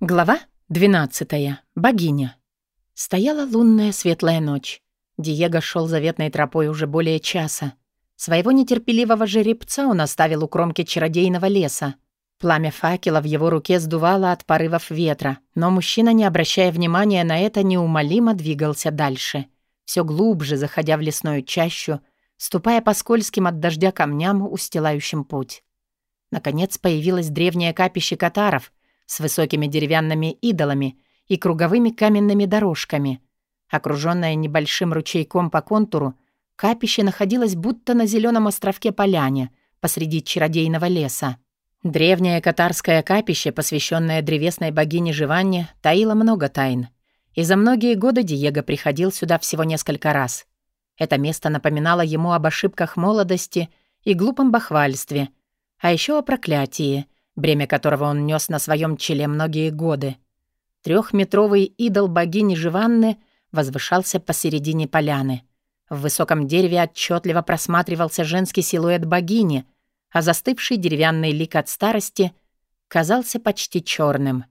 Глава 12. Богиня. Стояла лунная светлая ночь. Диего шел заветной тропой уже более часа. Своего нетерпеливого жеребца он оставил у кромки чародейного леса. Пламя факела в его руке сдувало от порывов ветра, но мужчина, не обращая внимания на это, неумолимо двигался дальше, все глубже заходя в лесную чащу, ступая по скользким от дождя камням, устилающим путь. Наконец появилось древнее капище катаров — с высокими деревянными идолами и круговыми каменными дорожками. Окружённое небольшим ручейком по контуру, капище находилось будто на зеленом островке поляне посреди чародейного леса. Древнее катарское капище, посвященное древесной богине Живанне, таило много тайн. И за многие годы Диего приходил сюда всего несколько раз. Это место напоминало ему об ошибках молодости и глупом бахвальстве, а еще о проклятии — бремя которого он нес на своем челе многие годы. Трехметровый идол богини Живанны возвышался посередине поляны. В высоком дереве отчетливо просматривался женский силуэт богини, а застывший деревянный лик от старости казался почти черным.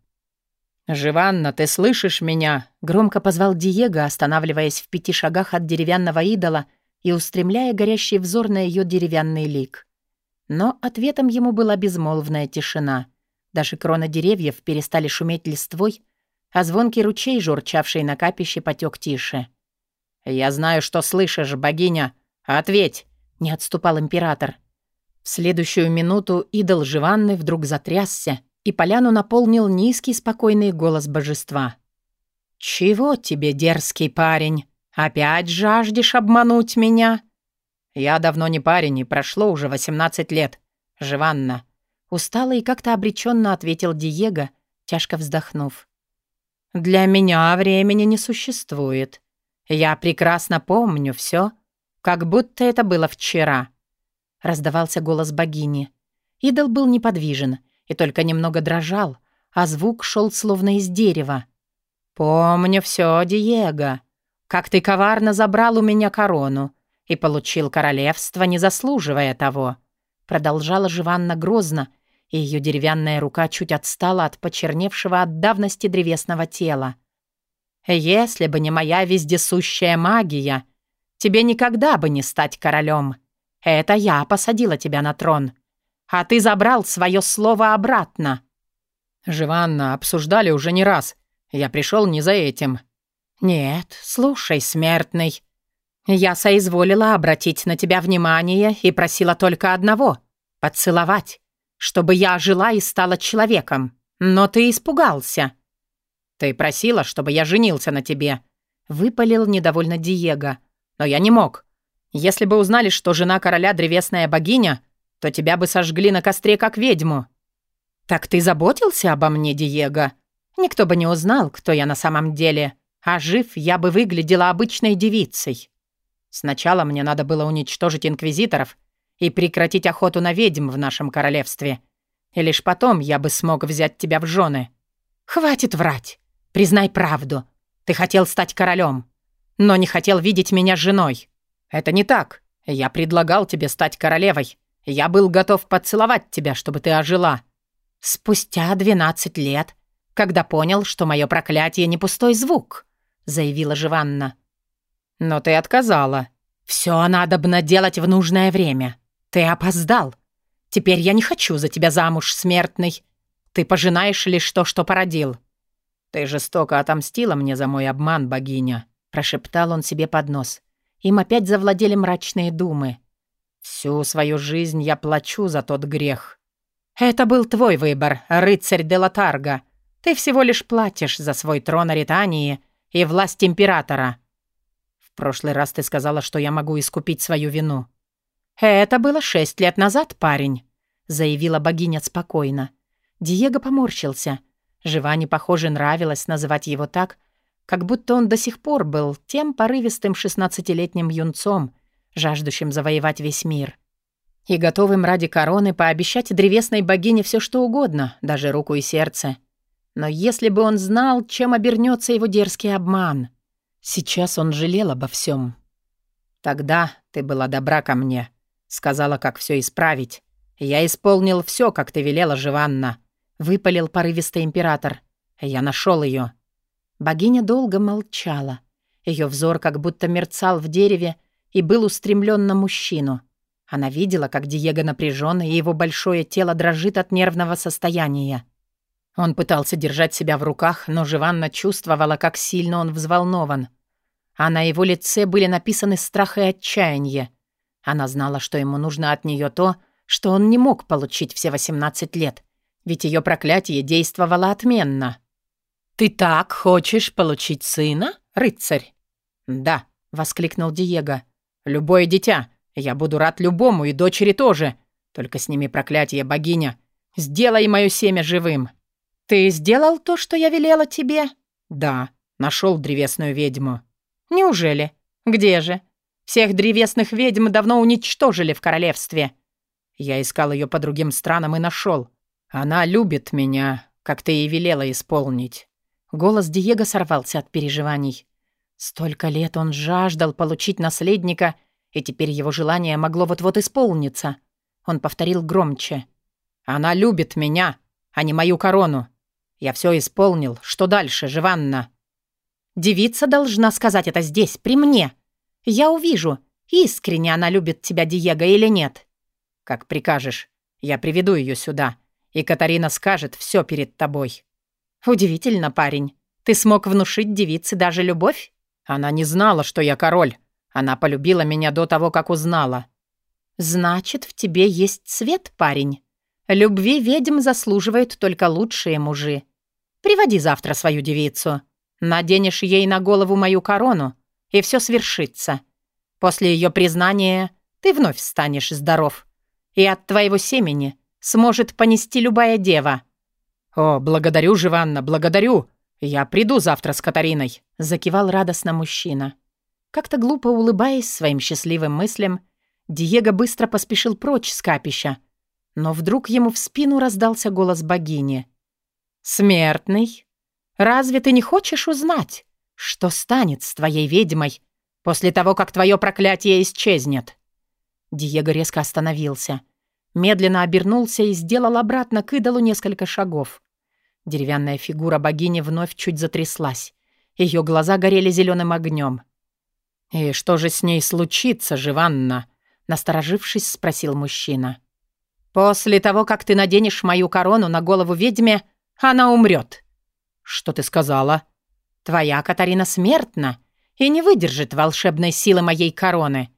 «Живанна, ты слышишь меня?» — громко позвал Диего, останавливаясь в пяти шагах от деревянного идола и устремляя горящий взор на ее деревянный лик. Но ответом ему была безмолвная тишина. Даже кроны деревьев перестали шуметь листвой, а звонкий ручей, журчавший на капище, потек тише. «Я знаю, что слышишь, богиня. Ответь!» — не отступал император. В следующую минуту идол Живанны вдруг затрясся, и поляну наполнил низкий спокойный голос божества. «Чего тебе, дерзкий парень? Опять жаждешь обмануть меня?» «Я давно не парень, и прошло уже 18 лет. Живанна». Устало и как-то обреченно ответил Диего, тяжко вздохнув. «Для меня времени не существует. Я прекрасно помню все, как будто это было вчера». Раздавался голос богини. Идол был неподвижен и только немного дрожал, а звук шел словно из дерева. «Помню все, Диего. Как ты коварно забрал у меня корону, и получил королевство, не заслуживая того», — продолжала Живанна грозно, и ее деревянная рука чуть отстала от почерневшего от давности древесного тела. «Если бы не моя вездесущая магия, тебе никогда бы не стать королем. Это я посадила тебя на трон, а ты забрал свое слово обратно». «Живанна, обсуждали уже не раз. Я пришел не за этим». «Нет, слушай, смертный», я соизволила обратить на тебя внимание и просила только одного — поцеловать, чтобы я жила и стала человеком. Но ты испугался. Ты просила, чтобы я женился на тебе. Выпалил недовольно Диего. Но я не мог. Если бы узнали, что жена короля древесная богиня, то тебя бы сожгли на костре как ведьму. Так ты заботился обо мне, Диего? Никто бы не узнал, кто я на самом деле. А жив я бы выглядела обычной девицей. Сначала мне надо было уничтожить инквизиторов и прекратить охоту на ведьм в нашем королевстве. И лишь потом я бы смог взять тебя в жены. Хватит врать. Признай правду. Ты хотел стать королем, но не хотел видеть меня женой. Это не так. Я предлагал тебе стать королевой. Я был готов поцеловать тебя, чтобы ты ожила. Спустя 12 лет, когда понял, что мое проклятие не пустой звук, заявила Живанна. «Но ты отказала». «Все надобно делать в нужное время. Ты опоздал. Теперь я не хочу за тебя замуж, смертный. Ты пожинаешь лишь то, что породил». «Ты жестоко отомстила мне за мой обман, богиня», — прошептал он себе под нос. Им опять завладели мрачные думы. «Всю свою жизнь я плачу за тот грех». «Это был твой выбор, рыцарь де Латарга. Ты всего лишь платишь за свой трон Аритании и власть императора прошлый раз ты сказала, что я могу искупить свою вину». «Это было шесть лет назад, парень», — заявила богиня спокойно. Диего поморщился. Живане, похоже, нравилось называть его так, как будто он до сих пор был тем порывистым шестнадцатилетним юнцом, жаждущим завоевать весь мир. И готовым ради короны пообещать древесной богине все что угодно, даже руку и сердце. Но если бы он знал, чем обернется его дерзкий обман — Сейчас он жалел обо всем. «Тогда ты была добра ко мне», — сказала, как все исправить. «Я исполнил все, как ты велела, Живанна», — выпалил порывистый император. Я нашел ее. Богиня долго молчала. Ее взор как будто мерцал в дереве и был устремлен на мужчину. Она видела, как Диего напряжен, и его большое тело дрожит от нервного состояния. Он пытался держать себя в руках, но Живанна чувствовала, как сильно он взволнован. А на его лице были написаны страх и отчаяние. Она знала, что ему нужно от нее то, что он не мог получить все 18 лет, ведь ее проклятие действовало отменно. «Ты так хочешь получить сына, рыцарь?» «Да», — воскликнул Диего. «Любое дитя. Я буду рад любому, и дочери тоже. Только сними проклятие, богиня. Сделай мое семя живым». «Ты сделал то, что я велела тебе?» «Да, нашел древесную ведьму». «Неужели? Где же? Всех древесных ведьм давно уничтожили в королевстве». Я искал ее по другим странам и нашел. Она любит меня, как ты и велела исполнить. Голос Диего сорвался от переживаний. Столько лет он жаждал получить наследника, и теперь его желание могло вот-вот исполниться. Он повторил громче. «Она любит меня, а не мою корону. Я все исполнил. Что дальше, Живанна?» «Девица должна сказать это здесь, при мне. Я увижу, искренне она любит тебя, Диего, или нет». «Как прикажешь. Я приведу ее сюда, и Катарина скажет все перед тобой». «Удивительно, парень. Ты смог внушить девице даже любовь?» Она не знала, что я король. Она полюбила меня до того, как узнала. Значит, в тебе есть цвет, парень. Любви ведьм заслуживают только лучшие мужи. Приводи завтра свою девицу. Наденешь ей на голову мою корону, и все свершится. После ее признания ты вновь станешь здоров. И от твоего семени сможет понести любая дева. О, благодарю, Живанна, благодарю. «Я приду завтра с Катариной», — закивал радостно мужчина. Как-то глупо улыбаясь своим счастливым мыслям, Диего быстро поспешил прочь с капища. Но вдруг ему в спину раздался голос богини. «Смертный, разве ты не хочешь узнать, что станет с твоей ведьмой после того, как твое проклятие исчезнет?» Диего резко остановился, медленно обернулся и сделал обратно к идолу несколько шагов. Деревянная фигура богини вновь чуть затряслась. Ее глаза горели зеленым огнем. «И что же с ней случится, Живанна?» Насторожившись, спросил мужчина. «После того, как ты наденешь мою корону на голову ведьме, она умрет. «Что ты сказала?» «Твоя Катарина смертна и не выдержит волшебной силы моей короны.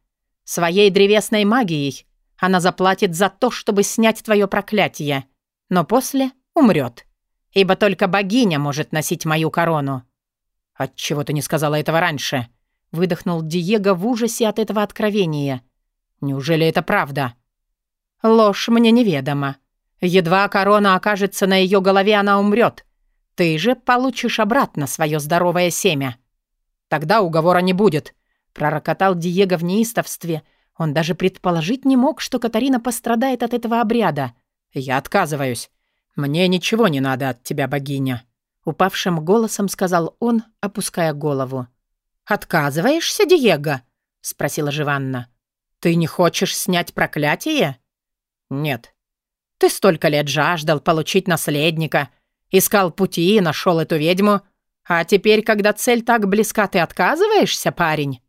Своей древесной магией она заплатит за то, чтобы снять твое проклятие, но после умрет ибо только богиня может носить мою корону». «Отчего ты не сказала этого раньше?» — выдохнул Диего в ужасе от этого откровения. «Неужели это правда?» «Ложь мне неведома. Едва корона окажется на ее голове, она умрет. Ты же получишь обратно свое здоровое семя». «Тогда уговора не будет», — пророкотал Диего в неистовстве. Он даже предположить не мог, что Катарина пострадает от этого обряда. «Я отказываюсь. «Мне ничего не надо от тебя, богиня», — упавшим голосом сказал он, опуская голову. «Отказываешься, Диего?» — спросила Живанна. «Ты не хочешь снять проклятие?» «Нет». «Ты столько лет жаждал получить наследника, искал пути и нашел эту ведьму, а теперь, когда цель так близка, ты отказываешься, парень?»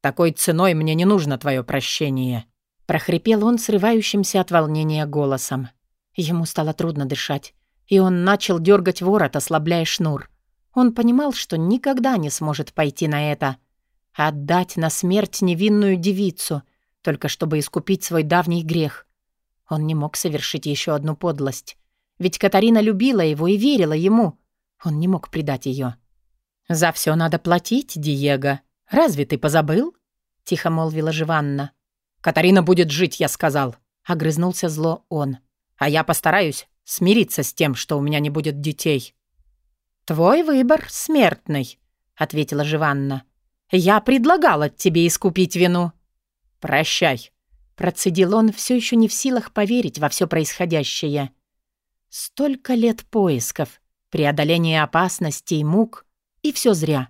«Такой ценой мне не нужно твое прощение», — прохрипел он срывающимся от волнения голосом. Ему стало трудно дышать, и он начал дергать ворот, ослабляя шнур. Он понимал, что никогда не сможет пойти на это. Отдать на смерть невинную девицу, только чтобы искупить свой давний грех. Он не мог совершить еще одну подлость. Ведь Катарина любила его и верила ему. Он не мог предать ее. «За все надо платить, Диего. Разве ты позабыл?» — тихо молвила Живанна. «Катарина будет жить, я сказал», — огрызнулся зло он. А я постараюсь смириться с тем, что у меня не будет детей». «Твой выбор смертный», — ответила Живанна. «Я предлагала тебе искупить вину». «Прощай», — процедил он, все еще не в силах поверить во все происходящее. Столько лет поисков, преодоления опасностей, мук, и все зря.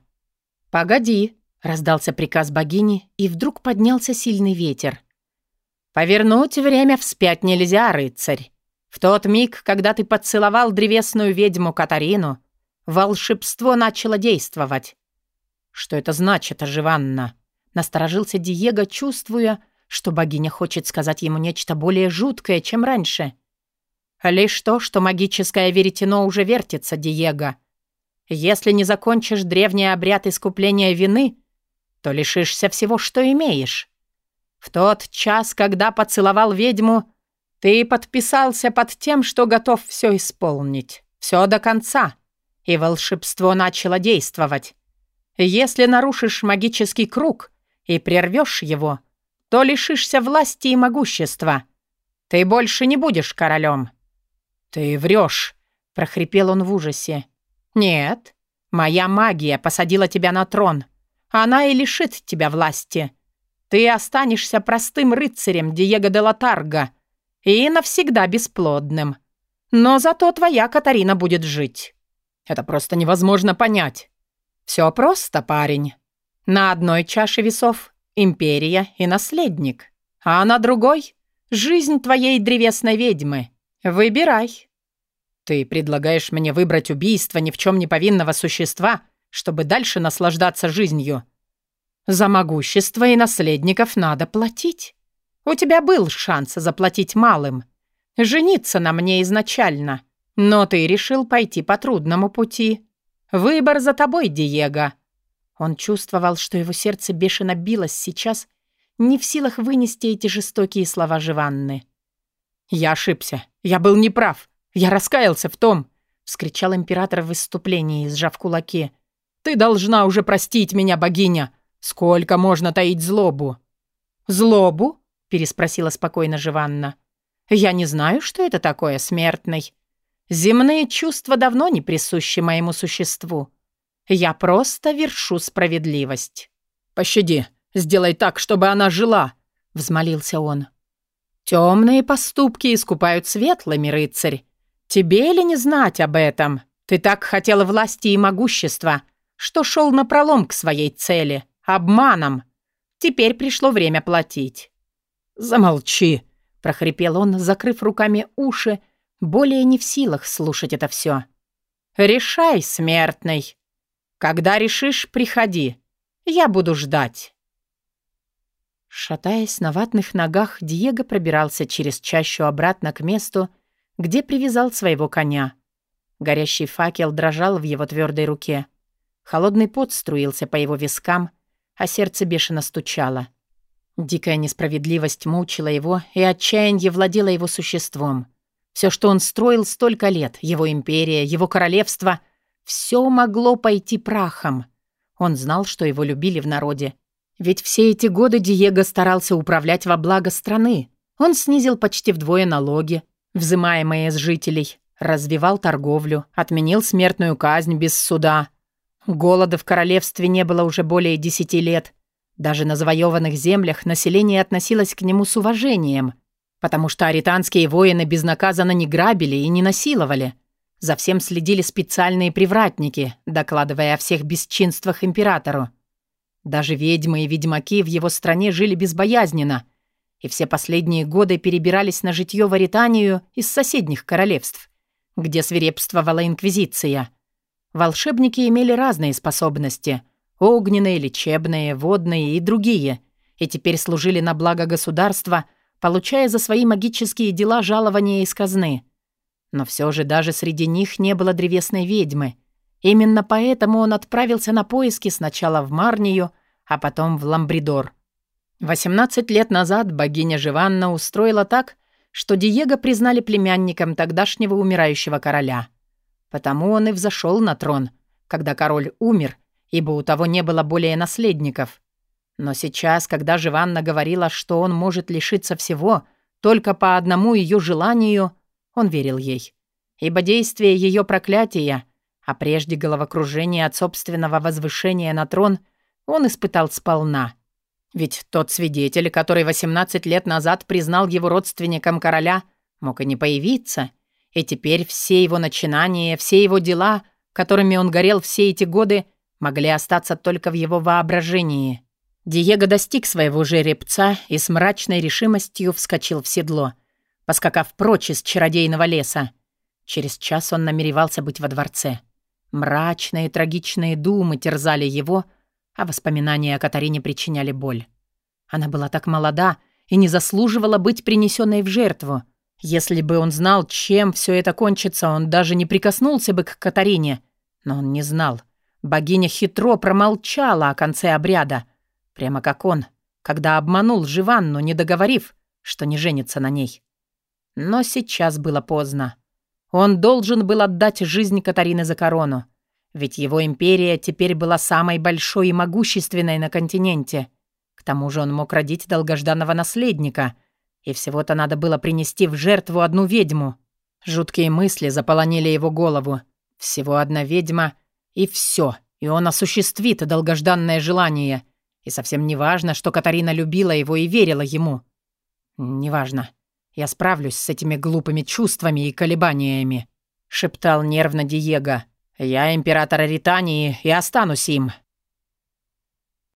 «Погоди», — раздался приказ богини, и вдруг поднялся сильный ветер. «Повернуть время вспять нельзя, рыцарь. В тот миг, когда ты поцеловал древесную ведьму Катарину, Волшебство начало действовать. Что это значит, Аживанна? Насторожился Диего, чувствуя, что богиня хочет сказать ему нечто более жуткое, чем раньше. Лишь то, что магическое веретено уже вертится, Диего. Если не закончишь древний обряд искупления вины, то лишишься всего, что имеешь. В тот час, когда поцеловал ведьму, ты подписался под тем, что готов все исполнить. Все до конца. И волшебство начало действовать. Если нарушишь магический круг и прервешь его, то лишишься власти и могущества. Ты больше не будешь королем. «Ты врешь», — прохрипел он в ужасе. «Нет, моя магия посадила тебя на трон. Она и лишит тебя власти. Ты останешься простым рыцарем Диего де Латарго и навсегда бесплодным. Но зато твоя Катарина будет жить. Это просто невозможно понять. Все просто, парень. На одной чаше весов — империя и наследник, а на другой — жизнь твоей древесной ведьмы. Выбирай. Ты предлагаешь мне выбрать убийство ни в чем не повинного существа, чтобы дальше наслаждаться жизнью. За могущество и наследников надо платить. У тебя был шанс заплатить малым. Жениться на мне изначально. Но ты решил пойти по трудному пути. Выбор за тобой, Диего. Он чувствовал, что его сердце бешено билось сейчас, не в силах вынести эти жестокие слова Живанны. «Я ошибся. Я был неправ. Я раскаялся в том», — вскричал император в выступлении, сжав кулаки. «Ты должна уже простить меня, богиня. Сколько можно таить злобу?» «Злобу?» переспросила спокойно Живанна. «Я не знаю, что это такое, смертный. Земные чувства давно не присущи моему существу. Я просто вершу справедливость». «Пощади, сделай так, чтобы она жила», — взмолился он. «Темные поступки искупают светлыми, рыцарь. Тебе ли не знать об этом? Ты так хотела власти и могущества, что шел напролом к своей цели, обманом. Теперь пришло время платить. «Замолчи!» — прохрипел он, закрыв руками уши, более не в силах слушать это все. «Решай, смертный. Когда решишь, приходи. Я буду ждать». Шатаясь на ватных ногах, Диего пробирался через чащу обратно к месту, где привязал своего коня. Горящий факел дрожал в его твердой руке. Холодный пот струился по его вискам, а сердце бешено стучало. Дикая несправедливость мучила его, и отчаяние владело его существом. Все, что он строил столько лет, его империя, его королевство, все могло пойти прахом. Он знал, что его любили в народе. Ведь все эти годы Диего старался управлять во благо страны. Он снизил почти вдвое налоги, взимаемые с жителей, развивал торговлю, отменил смертную казнь без суда. Голода в королевстве не было уже более десяти лет — даже на завоеванных землях население относилось к нему с уважением, потому что аританские воины безнаказанно не грабили и не насиловали. За всем следили специальные привратники, докладывая о всех бесчинствах императору. Даже ведьмы и ведьмаки в его стране жили безбоязненно, и все последние годы перебирались на житье в Аританию из соседних королевств, где свирепствовала инквизиция. Волшебники имели разные способности — Огненные, лечебные, водные и другие. И теперь служили на благо государства, получая за свои магические дела жалования из казны. Но все же даже среди них не было древесной ведьмы. Именно поэтому он отправился на поиски сначала в Марнию, а потом в Ламбридор. 18 лет назад богиня Живанна устроила так, что Диего признали племянником тогдашнего умирающего короля. Потому он и взошел на трон, когда король умер — ибо у того не было более наследников. Но сейчас, когда Живанна говорила, что он может лишиться всего только по одному ее желанию, он верил ей. Ибо действие ее проклятия, а прежде головокружение от собственного возвышения на трон, он испытал сполна. Ведь тот свидетель, который 18 лет назад признал его родственником короля, мог и не появиться, и теперь все его начинания, все его дела, которыми он горел все эти годы, — могли остаться только в его воображении. Диего достиг своего жеребца и с мрачной решимостью вскочил в седло, поскакав прочь из чародейного леса. Через час он намеревался быть во дворце. Мрачные трагичные думы терзали его, а воспоминания о Катарине причиняли боль. Она была так молода и не заслуживала быть принесенной в жертву. Если бы он знал, чем все это кончится, он даже не прикоснулся бы к Катарине. Но он не знал. Богиня хитро промолчала о конце обряда. Прямо как он, когда обманул Живанну, не договорив, что не женится на ней. Но сейчас было поздно. Он должен был отдать жизнь Катарины за корону. Ведь его империя теперь была самой большой и могущественной на континенте. К тому же он мог родить долгожданного наследника, и всего-то надо было принести в жертву одну ведьму. Жуткие мысли заполонили его голову. Всего одна ведьма, и все, и он осуществит долгожданное желание. И совсем не важно, что Катарина любила его и верила ему. Неважно. Я справлюсь с этими глупыми чувствами и колебаниями», — шептал нервно Диего. «Я император Ритании и останусь им.